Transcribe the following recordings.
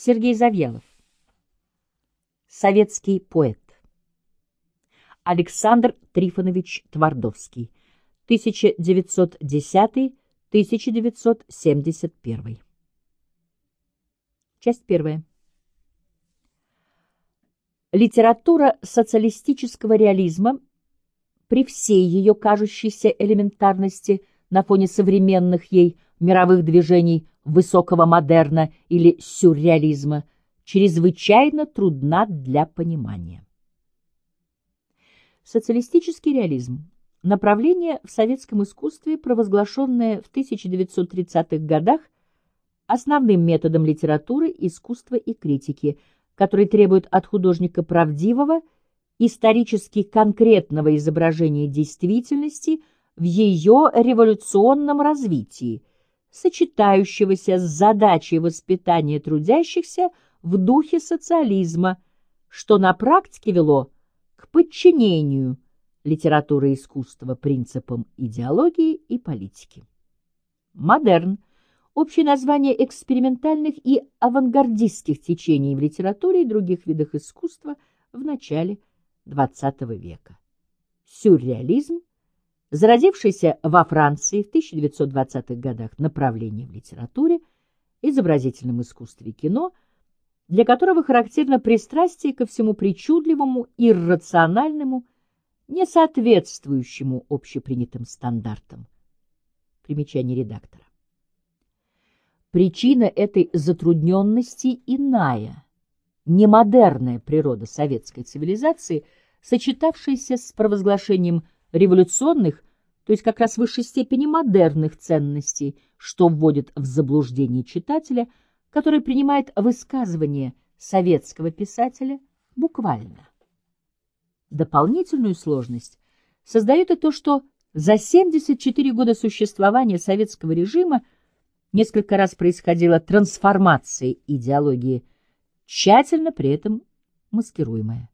Сергей Завьялов. Советский поэт. Александр Трифонович Твардовский. 1910-1971. Часть первая. Литература социалистического реализма при всей ее кажущейся элементарности на фоне современных ей мировых движений высокого модерна или сюрреализма чрезвычайно трудна для понимания. Социалистический реализм – направление в советском искусстве, провозглашенное в 1930-х годах основным методом литературы, искусства и критики, который требует от художника правдивого, исторически конкретного изображения действительности в ее революционном развитии – сочетающегося с задачей воспитания трудящихся в духе социализма, что на практике вело к подчинению литературы и искусства принципам идеологии и политики. Модерн – общее название экспериментальных и авангардистских течений в литературе и других видах искусства в начале XX века. Сюрреализм зародившееся во Франции в 1920-х годах направление в литературе, изобразительном искусстве и кино, для которого характерно пристрастие ко всему причудливому, иррациональному, не соответствующему общепринятым стандартам. Примечание редактора. Причина этой затрудненности иная, немодерная природа советской цивилизации, сочетавшаяся с провозглашением революционных, то есть как раз в высшей степени модерных ценностей, что вводит в заблуждение читателя, который принимает высказывание советского писателя буквально. Дополнительную сложность создает и то, что за 74 года существования советского режима несколько раз происходила трансформация идеологии, тщательно при этом маскируемая.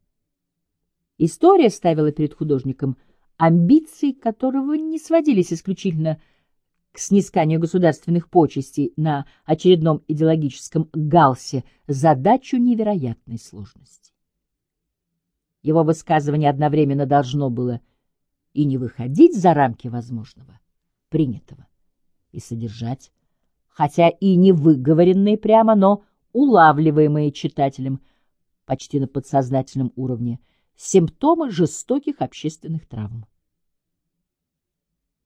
История ставила перед художником – амбиции которого не сводились исключительно к снисканию государственных почестей на очередном идеологическом галсе задачу невероятной сложности. Его высказывание одновременно должно было и не выходить за рамки возможного, принятого, и содержать, хотя и не выговоренные прямо, но улавливаемые читателем почти на подсознательном уровне – симптомы жестоких общественных травм.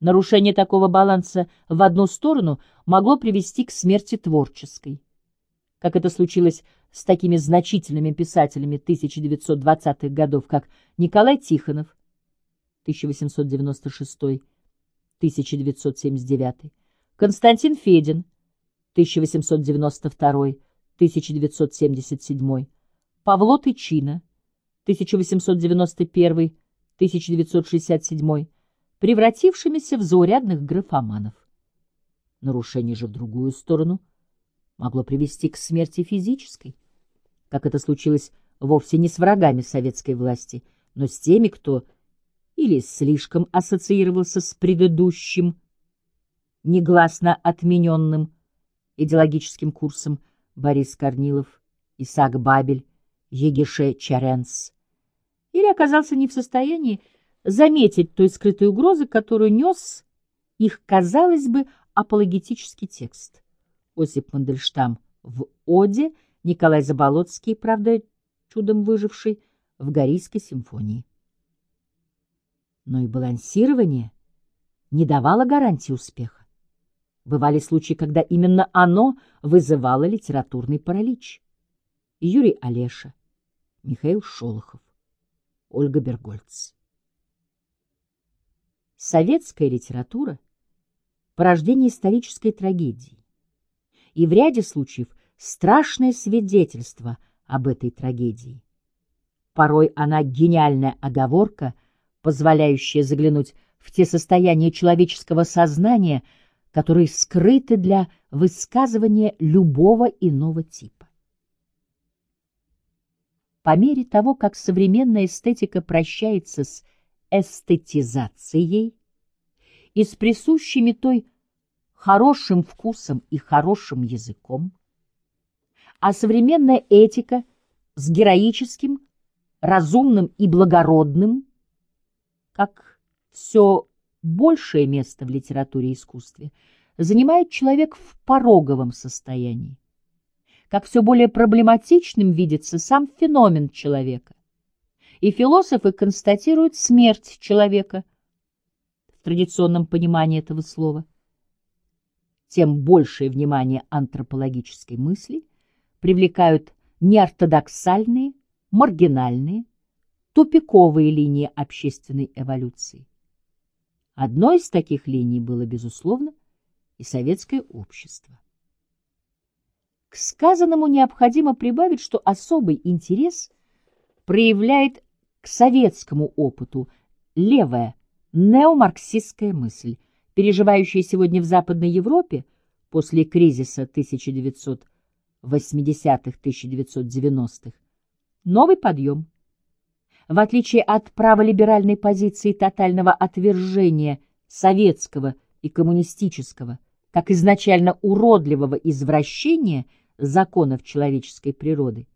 Нарушение такого баланса в одну сторону могло привести к смерти творческой, как это случилось с такими значительными писателями 1920-х годов, как Николай Тихонов 1896-1979, Константин Федин 1892-1977, Павло Тычина 1891-1967, превратившимися в заурядных графоманов. Нарушение же в другую сторону могло привести к смерти физической, как это случилось вовсе не с врагами советской власти, но с теми, кто или слишком ассоциировался с предыдущим, негласно отмененным идеологическим курсом Борис Корнилов, Исаак Бабель, Егише Чаренс, или оказался не в состоянии заметить той скрытой угрозы, которую нес их, казалось бы, апологетический текст. Осип Мандельштам в «Оде», Николай Заболоцкий, правда, чудом выживший, в Горийской симфонии. Но и балансирование не давало гарантии успеха. Бывали случаи, когда именно оно вызывало литературный паралич. Юрий Олеша, Михаил Шолохов. Ольга Бергольц. Советская литература – порождение исторической трагедии. И в ряде случаев страшное свидетельство об этой трагедии. Порой она гениальная оговорка, позволяющая заглянуть в те состояния человеческого сознания, которые скрыты для высказывания любого иного типа. По мере того, как современная эстетика прощается с эстетизацией и с присущими той хорошим вкусом и хорошим языком, а современная этика с героическим, разумным и благородным, как все большее место в литературе и искусстве, занимает человек в пороговом состоянии. Как все более проблематичным видится сам феномен человека. И философы констатируют смерть человека в традиционном понимании этого слова. Тем большее внимание антропологической мысли привлекают неортодоксальные, маргинальные, тупиковые линии общественной эволюции. Одной из таких линий было, безусловно, и советское общество. К сказанному необходимо прибавить, что особый интерес проявляет к советскому опыту левая неомарксистская мысль, переживающая сегодня в Западной Европе после кризиса 1980-1990-х, новый подъем. В отличие от праволиберальной позиции тотального отвержения советского и коммунистического, как изначально уродливого извращения законов человеческой природы,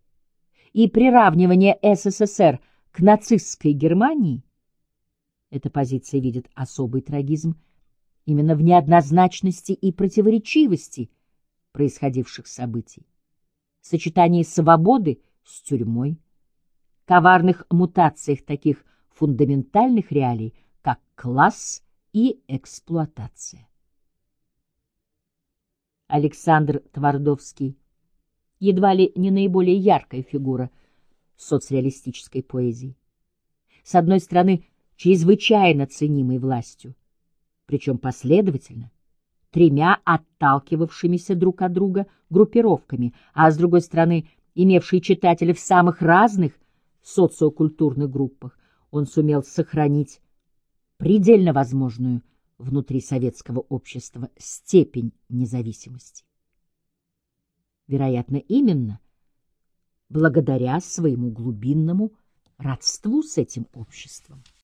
и приравнивания СССР к нацистской Германии, эта позиция видит особый трагизм именно в неоднозначности и противоречивости происходивших событий, сочетании свободы с тюрьмой, коварных мутациях таких фундаментальных реалий, как класс и эксплуатация. Александр Твардовский едва ли не наиболее яркая фигура соцреалистической поэзии. С одной стороны, чрезвычайно ценимой властью, причем последовательно, тремя отталкивавшимися друг от друга группировками, а с другой стороны, имевший читателей в самых разных социокультурных группах, он сумел сохранить предельно возможную внутри советского общества степень независимости. Вероятно, именно благодаря своему глубинному родству с этим обществом.